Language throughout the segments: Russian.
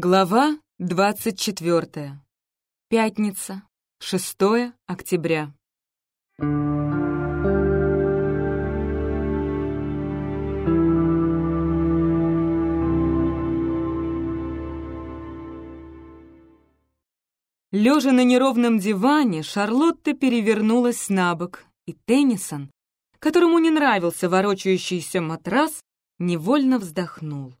Глава 24. Пятница, 6 октября. Лежа на неровном диване, Шарлотта перевернулась на бок, и Теннисон, которому не нравился ворочающийся матрас, невольно вздохнул.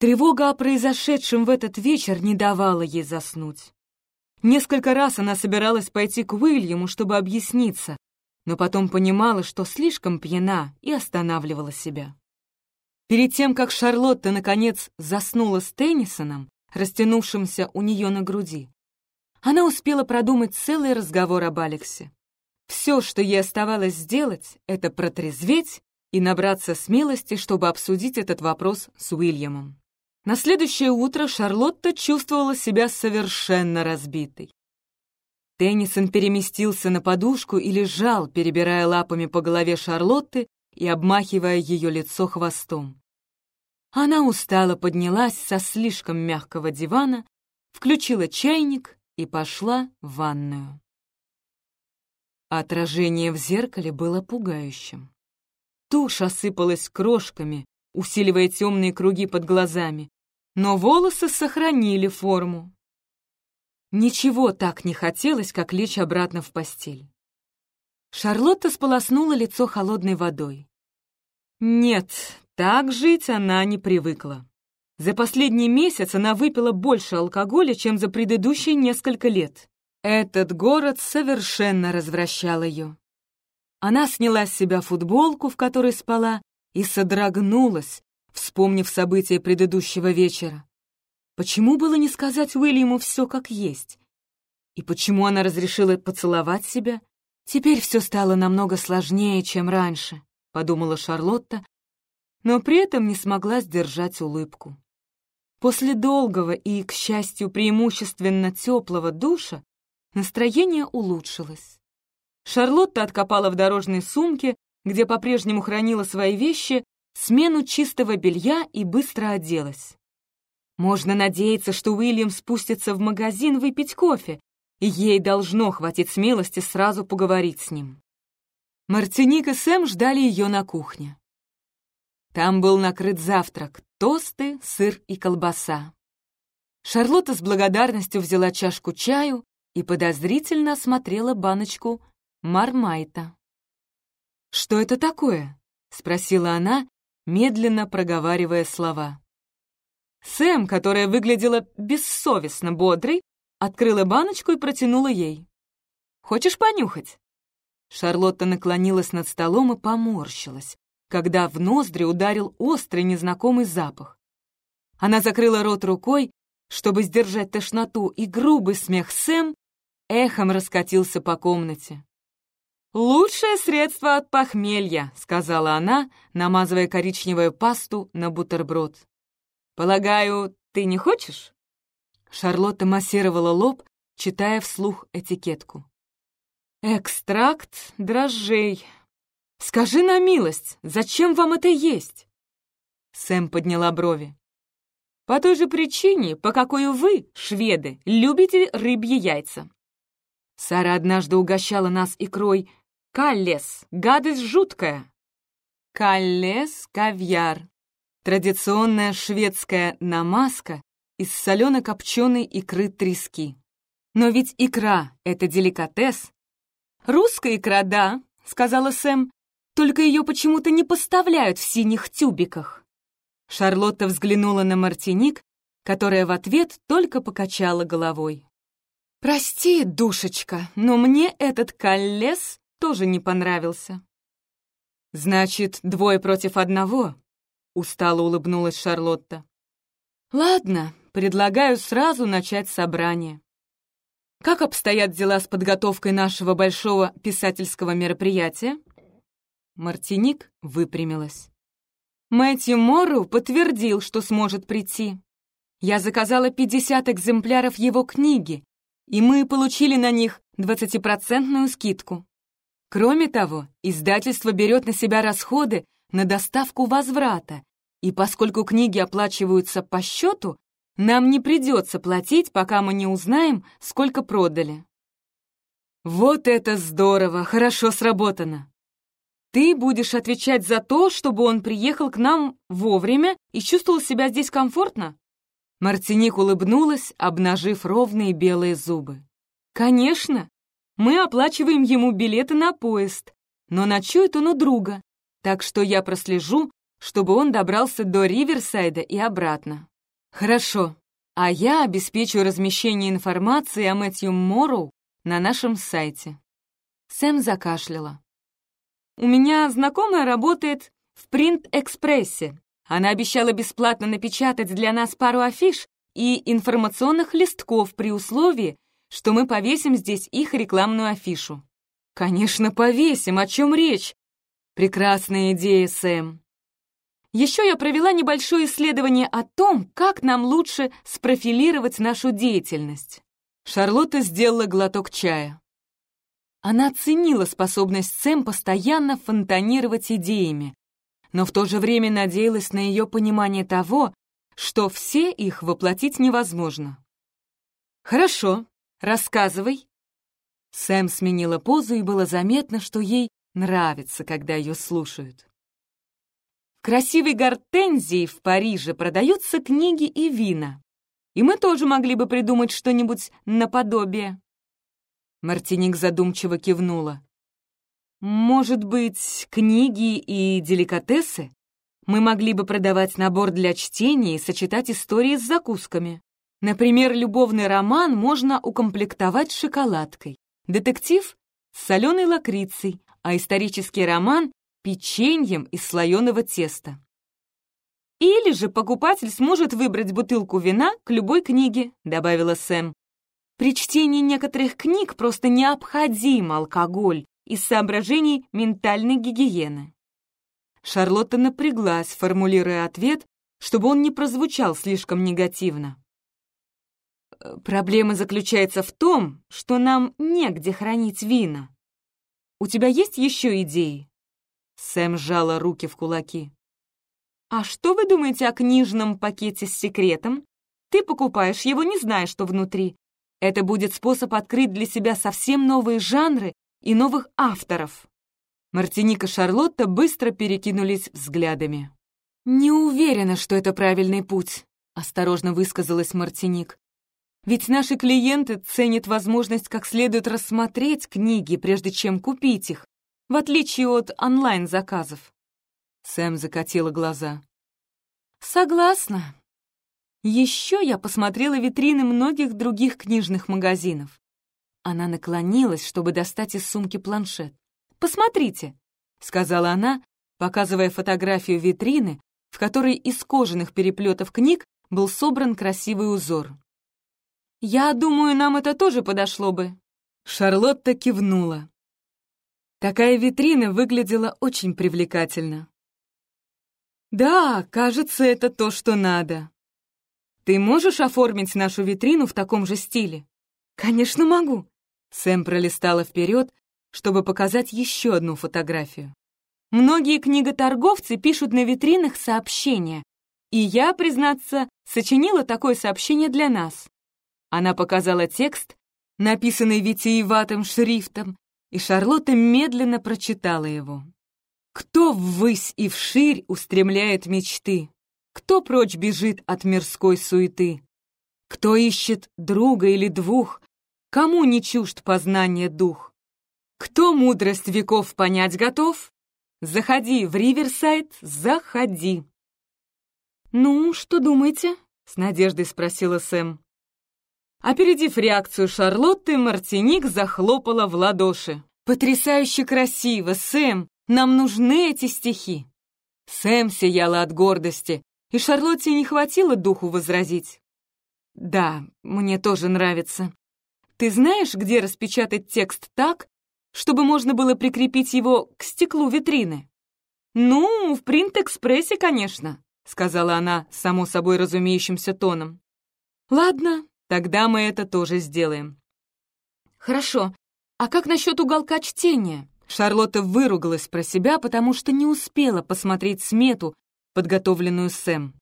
Тревога о произошедшем в этот вечер не давала ей заснуть. Несколько раз она собиралась пойти к Уильяму, чтобы объясниться, но потом понимала, что слишком пьяна и останавливала себя. Перед тем, как Шарлотта, наконец, заснула с Теннисоном, растянувшимся у нее на груди, она успела продумать целый разговор об Алексе. Все, что ей оставалось сделать, это протрезветь и набраться смелости, чтобы обсудить этот вопрос с Уильямом. На следующее утро Шарлотта чувствовала себя совершенно разбитой. Теннисон переместился на подушку и лежал, перебирая лапами по голове Шарлотты и обмахивая ее лицо хвостом. Она устало поднялась со слишком мягкого дивана, включила чайник и пошла в ванную. Отражение в зеркале было пугающим. Тушь осыпалась крошками, усиливая темные круги под глазами, но волосы сохранили форму. Ничего так не хотелось, как лечь обратно в постель. Шарлотта сполоснула лицо холодной водой. Нет, так жить она не привыкла. За последний месяц она выпила больше алкоголя, чем за предыдущие несколько лет. Этот город совершенно развращал ее. Она сняла с себя футболку, в которой спала, и содрогнулась, вспомнив события предыдущего вечера. Почему было не сказать Уильяму все как есть? И почему она разрешила поцеловать себя? Теперь все стало намного сложнее, чем раньше, подумала Шарлотта, но при этом не смогла сдержать улыбку. После долгого и, к счастью, преимущественно теплого душа настроение улучшилось. Шарлотта откопала в дорожной сумке, где по-прежнему хранила свои вещи, смену чистого белья и быстро оделась. Можно надеяться, что Уильям спустится в магазин выпить кофе, и ей должно хватить смелости сразу поговорить с ним. Мартиник и Сэм ждали ее на кухне. Там был накрыт завтрак, тосты, сыр и колбаса. Шарлотта с благодарностью взяла чашку чаю и подозрительно осмотрела баночку мармайта. «Что это такое?» — спросила она, медленно проговаривая слова. Сэм, которая выглядела бессовестно бодрой, открыла баночку и протянула ей. «Хочешь понюхать?» Шарлотта наклонилась над столом и поморщилась, когда в ноздри ударил острый незнакомый запах. Она закрыла рот рукой, чтобы сдержать тошноту, и грубый смех Сэм эхом раскатился по комнате. «Лучшее средство от похмелья», — сказала она, намазывая коричневую пасту на бутерброд. «Полагаю, ты не хочешь?» Шарлотта массировала лоб, читая вслух этикетку. «Экстракт дрожжей. Скажи на милость, зачем вам это есть?» Сэм подняла брови. «По той же причине, по какой вы, шведы, любите рыбьи яйца. Сара однажды угощала нас икрой Каллес, гадость жуткая. Каллес — кавьяр. Традиционная шведская намазка из солено-копченой икры трески. Но ведь икра — это деликатес. «Русская икра, да», — сказала Сэм, «только ее почему-то не поставляют в синих тюбиках». Шарлотта взглянула на Мартиник, которая в ответ только покачала головой. «Прости, душечка, но мне этот каллес тоже не понравился. «Значит, двое против одного?» — устало улыбнулась Шарлотта. «Ладно, предлагаю сразу начать собрание. Как обстоят дела с подготовкой нашего большого писательского мероприятия?» Мартиник выпрямилась. Мэтью Морроу подтвердил, что сможет прийти. Я заказала 50 экземпляров его книги, и мы получили на них двадцатипроцентную скидку. Кроме того, издательство берет на себя расходы на доставку возврата, и поскольку книги оплачиваются по счету, Нам не придется платить, пока мы не узнаем, сколько продали». «Вот это здорово! Хорошо сработано!» «Ты будешь отвечать за то, чтобы он приехал к нам вовремя и чувствовал себя здесь комфортно?» Мартиник улыбнулась, обнажив ровные белые зубы. «Конечно! Мы оплачиваем ему билеты на поезд, но ночует он у друга, так что я прослежу, чтобы он добрался до Риверсайда и обратно. Хорошо, а я обеспечу размещение информации о Мэтью Морроу на нашем сайте. Сэм закашляла. У меня знакомая работает в Принт-экспрессе. Она обещала бесплатно напечатать для нас пару афиш и информационных листков при условии, что мы повесим здесь их рекламную афишу. Конечно, повесим, о чем речь? Прекрасная идея, Сэм. Еще я провела небольшое исследование о том, как нам лучше спрофилировать нашу деятельность. Шарлотта сделала глоток чая. Она ценила способность Сэм постоянно фонтанировать идеями, но в то же время надеялась на ее понимание того, что все их воплотить невозможно. «Хорошо, рассказывай». Сэм сменила позу, и было заметно, что ей нравится, когда ее слушают. В красивой гортензии в Париже продаются книги и вина. И мы тоже могли бы придумать что-нибудь наподобие. Мартиник задумчиво кивнула. Может быть, книги и деликатесы? Мы могли бы продавать набор для чтения и сочетать истории с закусками. Например, любовный роман можно укомплектовать шоколадкой, детектив — с соленой лакрицей, а исторический роман — печеньем из слоеного теста. «Или же покупатель сможет выбрать бутылку вина к любой книге», — добавила Сэм. «При чтении некоторых книг просто необходим алкоголь из соображений ментальной гигиены». Шарлотта напряглась, формулируя ответ, чтобы он не прозвучал слишком негативно. «Проблема заключается в том, что нам негде хранить вина. У тебя есть еще идеи?» Сэм сжала руки в кулаки. «А что вы думаете о книжном пакете с секретом? Ты покупаешь его, не зная, что внутри. Это будет способ открыть для себя совсем новые жанры и новых авторов». Мартиника и Шарлотта быстро перекинулись взглядами. «Не уверена, что это правильный путь», — осторожно высказалась Мартиник. «Ведь наши клиенты ценят возможность как следует рассмотреть книги, прежде чем купить их, в отличие от онлайн-заказов». Сэм закатила глаза. «Согласна. Еще я посмотрела витрины многих других книжных магазинов. Она наклонилась, чтобы достать из сумки планшет. «Посмотрите», — сказала она, показывая фотографию витрины, в которой из кожаных переплетов книг был собран красивый узор. «Я думаю, нам это тоже подошло бы». Шарлотта кивнула. Такая витрина выглядела очень привлекательно. «Да, кажется, это то, что надо. Ты можешь оформить нашу витрину в таком же стиле?» «Конечно могу». Сэм пролистала вперед, чтобы показать еще одну фотографию. Многие книготорговцы пишут на витринах сообщения, и я, признаться, сочинила такое сообщение для нас. Она показала текст, написанный витиеватым шрифтом, и Шарлотта медленно прочитала его. «Кто ввысь и вширь устремляет мечты? Кто прочь бежит от мирской суеты? Кто ищет друга или двух? Кому не чужд познания дух? Кто мудрость веков понять готов? Заходи в Риверсайд, заходи. «Ну, что думаете?» — с надеждой спросила Сэм. Опередив реакцию Шарлотты, Мартиник захлопала в ладоши. «Потрясающе красиво, Сэм! Нам нужны эти стихи!» Сэм сияла от гордости, и Шарлотте не хватило духу возразить. «Да, мне тоже нравится. Ты знаешь, где распечатать текст так, чтобы можно было прикрепить его к стеклу витрины. «Ну, в принт-экспрессе, конечно», — сказала она само собой разумеющимся тоном. «Ладно, тогда мы это тоже сделаем». «Хорошо, а как насчет уголка чтения?» Шарлотта выругалась про себя, потому что не успела посмотреть смету, подготовленную Сэм.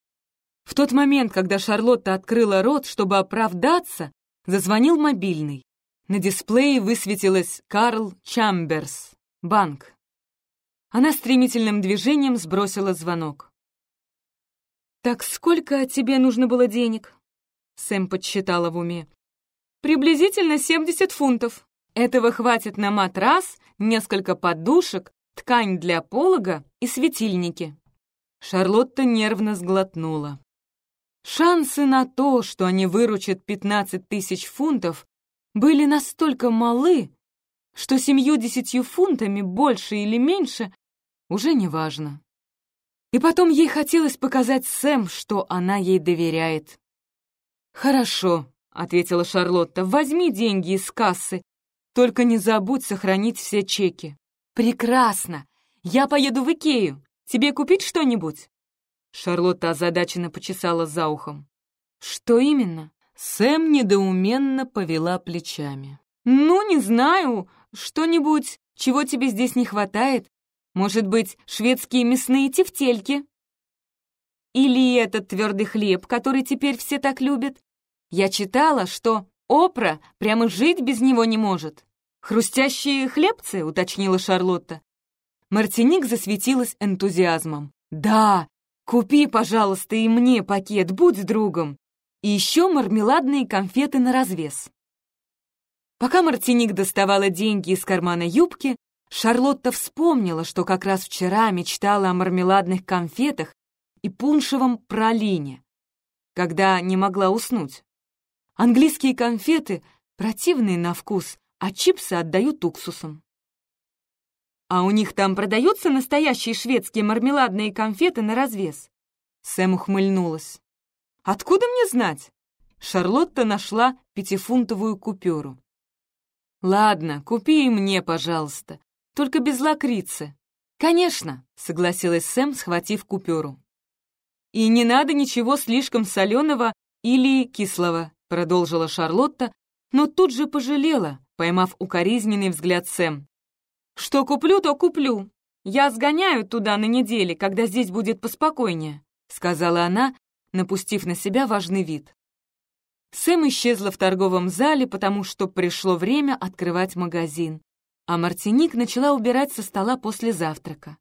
В тот момент, когда Шарлотта открыла рот, чтобы оправдаться, зазвонил мобильный. На дисплее высветилось «Карл Чамберс», банк. Она стремительным движением сбросила звонок. «Так сколько тебе нужно было денег?» Сэм подсчитала в уме. «Приблизительно 70 фунтов. Этого хватит на матрас, несколько подушек, ткань для полога и светильники». Шарлотта нервно сглотнула. Шансы на то, что они выручат 15 тысяч фунтов, были настолько малы, что семью-десятью фунтами, больше или меньше, уже не важно. И потом ей хотелось показать Сэм, что она ей доверяет. «Хорошо», — ответила Шарлотта, — «возьми деньги из кассы, только не забудь сохранить все чеки». «Прекрасно! Я поеду в Икею. Тебе купить что-нибудь?» Шарлотта озадаченно почесала за ухом. «Что именно?» Сэм недоуменно повела плечами. «Ну, не знаю. Что-нибудь, чего тебе здесь не хватает? Может быть, шведские мясные тефтельки? Или этот твердый хлеб, который теперь все так любят? Я читала, что Опра прямо жить без него не может. «Хрустящие хлебцы?» — уточнила Шарлотта. Мартиник засветилась энтузиазмом. «Да, купи, пожалуйста, и мне пакет, будь другом и еще мармеладные конфеты на развес. Пока Мартиник доставала деньги из кармана юбки, Шарлотта вспомнила, что как раз вчера мечтала о мармеладных конфетах и пуншевом пролине, когда не могла уснуть. Английские конфеты противные на вкус, а чипсы отдают уксусом. «А у них там продаются настоящие шведские мармеладные конфеты на развес?» Сэм ухмыльнулась. Откуда мне знать? Шарлотта нашла пятифунтовую купюру. «Ладно, купи и мне, пожалуйста, только без лакрицы». «Конечно», — согласилась Сэм, схватив купюру. «И не надо ничего слишком соленого или кислого», — продолжила Шарлотта, но тут же пожалела, поймав укоризненный взгляд Сэм. «Что куплю, то куплю. Я сгоняю туда на неделе, когда здесь будет поспокойнее», — сказала она, напустив на себя важный вид. Сэм исчезла в торговом зале, потому что пришло время открывать магазин, а Мартиник начала убирать со стола после завтрака.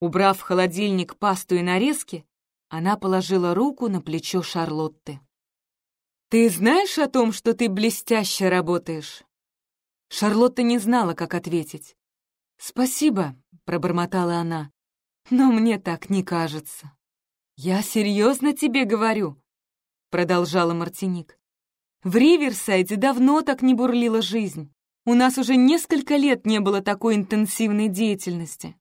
Убрав в холодильник пасту и нарезки, она положила руку на плечо Шарлотты. «Ты знаешь о том, что ты блестяще работаешь?» Шарлотта не знала, как ответить. «Спасибо», — пробормотала она, — «но мне так не кажется». «Я серьезно тебе говорю», — продолжала Мартиник. «В Риверсайде давно так не бурлила жизнь. У нас уже несколько лет не было такой интенсивной деятельности».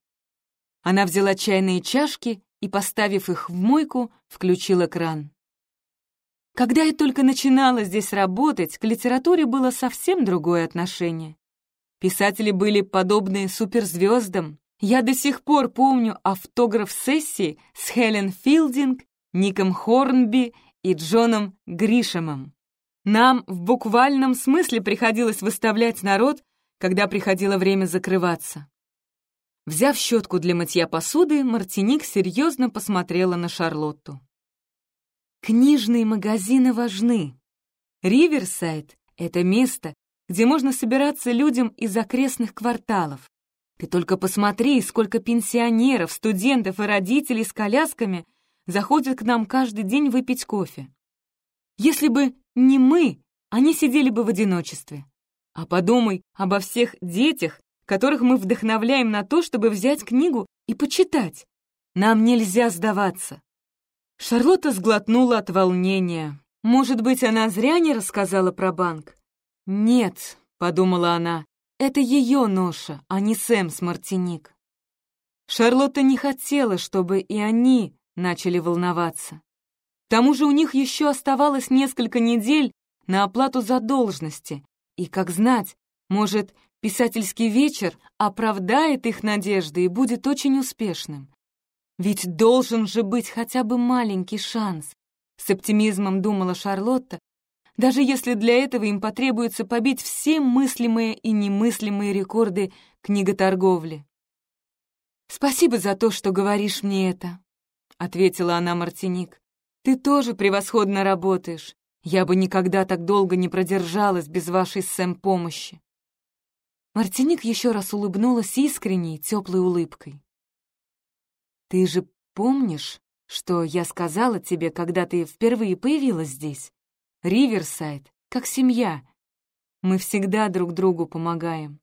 Она взяла чайные чашки и, поставив их в мойку, включила кран. Когда я только начинала здесь работать, к литературе было совсем другое отношение. Писатели были подобны суперзвездам, я до сих пор помню автограф-сессии с Хелен Филдинг, Ником Хорнби и Джоном Гришемом. Нам в буквальном смысле приходилось выставлять народ, когда приходило время закрываться. Взяв щетку для мытья посуды, Мартиник серьезно посмотрела на Шарлотту. Книжные магазины важны. Риверсайд — это место, где можно собираться людям из окрестных кварталов. Ты только посмотри, сколько пенсионеров, студентов и родителей с колясками заходят к нам каждый день выпить кофе. Если бы не мы, они сидели бы в одиночестве. А подумай обо всех детях, которых мы вдохновляем на то, чтобы взять книгу и почитать. Нам нельзя сдаваться. Шарлотта сглотнула от волнения. Может быть, она зря не рассказала про банк? Нет, подумала она, это ее ноша, а не Сэм с Мартиник. Шарлотта не хотела, чтобы и они начали волноваться. К тому же у них еще оставалось несколько недель на оплату задолженности, и, как знать, может, писательский вечер оправдает их надежды и будет очень успешным. Ведь должен же быть хотя бы маленький шанс. С оптимизмом думала Шарлотта, даже если для этого им потребуется побить все мыслимые и немыслимые рекорды книготорговли. «Спасибо за то, что говоришь мне это», — ответила она Мартиник. Ты тоже превосходно работаешь. Я бы никогда так долго не продержалась без вашей Сэм помощи. Мартиник еще раз улыбнулась искренней, теплой улыбкой. «Ты же помнишь, что я сказала тебе, когда ты впервые появилась здесь? Риверсайд, как семья. Мы всегда друг другу помогаем».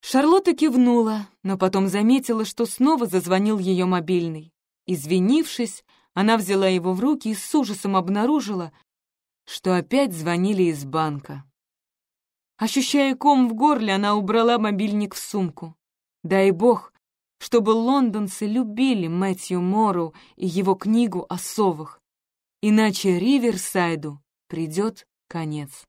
Шарлотта кивнула, но потом заметила, что снова зазвонил ее мобильный. Извинившись, она взяла его в руки и с ужасом обнаружила, что опять звонили из банка. Ощущая ком в горле, она убрала мобильник в сумку. Дай бог, чтобы лондонцы любили Мэтью Морроу и его книгу о совах, иначе Риверсайду придет конец.